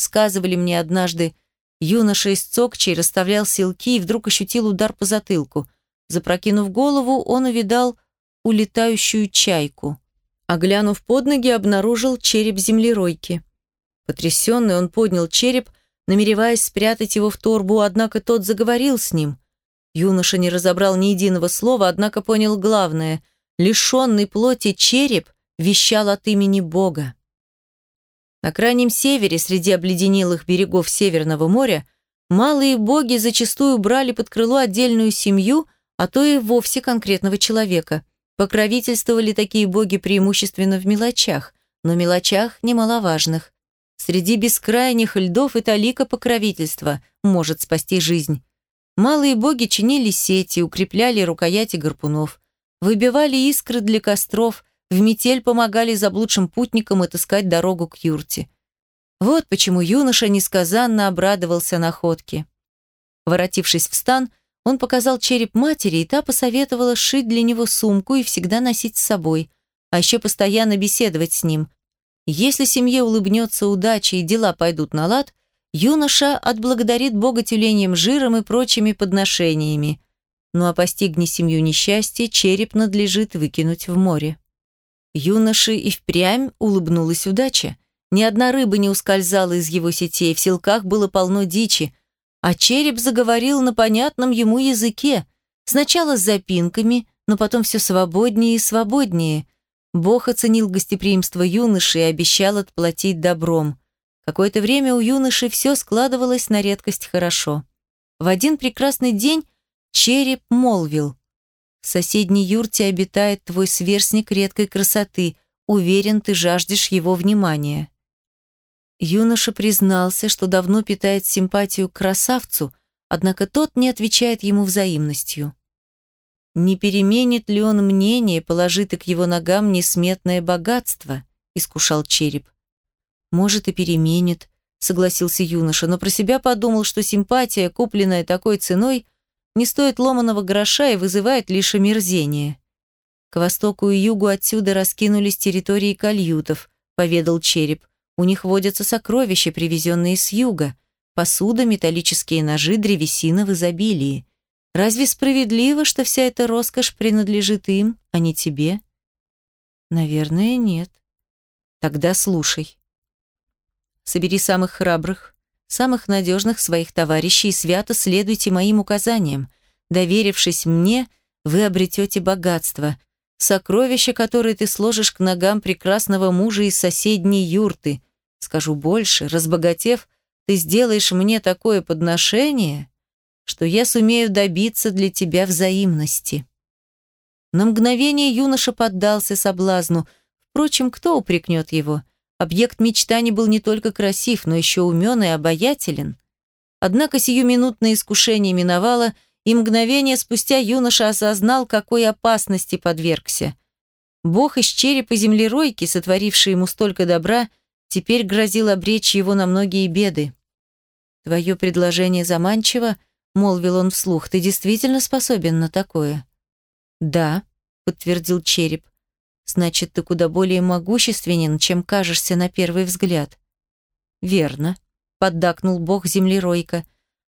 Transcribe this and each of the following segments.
сказывали мне однажды, юноша из Цокчей расставлял силки и вдруг ощутил удар по затылку. Запрокинув голову, он увидал улетающую чайку. А глянув под ноги, обнаружил череп землеройки. Потрясенный, он поднял череп, намереваясь спрятать его в торбу, однако тот заговорил с ним. Юноша не разобрал ни единого слова, однако понял главное. Лишенный плоти череп вещал от имени Бога. На крайнем севере, среди обледенелых берегов Северного моря, малые боги зачастую брали под крыло отдельную семью, а то и вовсе конкретного человека. Покровительствовали такие боги преимущественно в мелочах, но мелочах немаловажных. Среди бескрайних льдов и талика покровительства может спасти жизнь. Малые боги чинили сети, укрепляли рукояти гарпунов, выбивали искры для костров, в метель помогали заблудшим путникам отыскать дорогу к юрте. Вот почему юноша несказанно обрадовался находке. Воротившись в стан, он показал череп матери, и та посоветовала сшить для него сумку и всегда носить с собой, а еще постоянно беседовать с ним. Если семье улыбнется удача и дела пойдут на лад, юноша отблагодарит Бога тюленем жиром и прочими подношениями. Ну а постигни семью несчастье, череп надлежит выкинуть в море. Юноше и впрямь улыбнулась удача. Ни одна рыба не ускользала из его сетей, в селках было полно дичи, а череп заговорил на понятном ему языке, сначала с запинками, но потом все свободнее и свободнее. Бог оценил гостеприимство юноши и обещал отплатить добром. Какое-то время у юноши все складывалось на редкость хорошо. В один прекрасный день череп молвил. «В соседней юрте обитает твой сверстник редкой красоты. Уверен, ты жаждешь его внимания». Юноша признался, что давно питает симпатию к красавцу, однако тот не отвечает ему взаимностью. Не переменит ли он мнение, положит к его ногам несметное богатство, искушал череп. Может и переменит, согласился юноша, но про себя подумал, что симпатия, купленная такой ценой, не стоит ломаного гроша и вызывает лишь омерзение. К востоку и югу отсюда раскинулись территории кальютов, поведал череп. У них водятся сокровища, привезенные с юга. Посуда, металлические ножи, древесина в изобилии. Разве справедливо, что вся эта роскошь принадлежит им, а не тебе? Наверное, нет. Тогда слушай. Собери самых храбрых, самых надежных своих товарищей и свято следуйте моим указаниям. Доверившись мне, вы обретете богатство, сокровища, которые ты сложишь к ногам прекрасного мужа из соседней юрты, Скажу больше, разбогатев, ты сделаешь мне такое подношение, что я сумею добиться для тебя взаимности». На мгновение юноша поддался соблазну. Впрочем, кто упрекнет его? Объект мечтаний был не только красив, но еще умен и обаятелен. Однако сиюминутное искушение миновало, и мгновение спустя юноша осознал, какой опасности подвергся. Бог из черепа землеройки, сотворивший ему столько добра, теперь грозил обречь его на многие беды. «Твое предложение заманчиво», — молвил он вслух, — «ты действительно способен на такое?» «Да», — подтвердил череп. «Значит, ты куда более могущественен, чем кажешься на первый взгляд». «Верно», — поддакнул бог землеройка.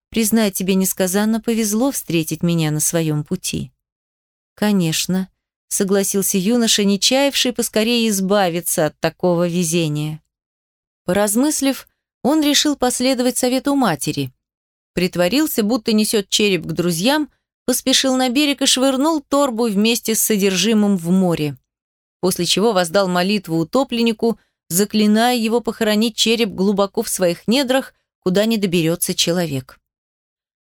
«Признай, тебе несказанно повезло встретить меня на своем пути». «Конечно», — согласился юноша, не чаявший поскорее избавиться от такого везения. Поразмыслив, он решил последовать совету матери. Притворился, будто несет череп к друзьям, поспешил на берег и швырнул торбу вместе с содержимым в море. После чего воздал молитву утопленнику, заклиная его похоронить череп глубоко в своих недрах, куда не доберется человек.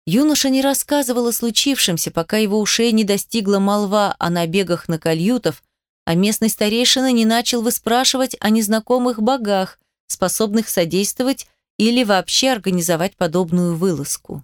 Юноша не рассказывал о случившемся, пока его ушей не достигла молва о набегах на кольютов, а местный старейшина не начал выспрашивать о незнакомых богах, способных содействовать или вообще организовать подобную вылазку.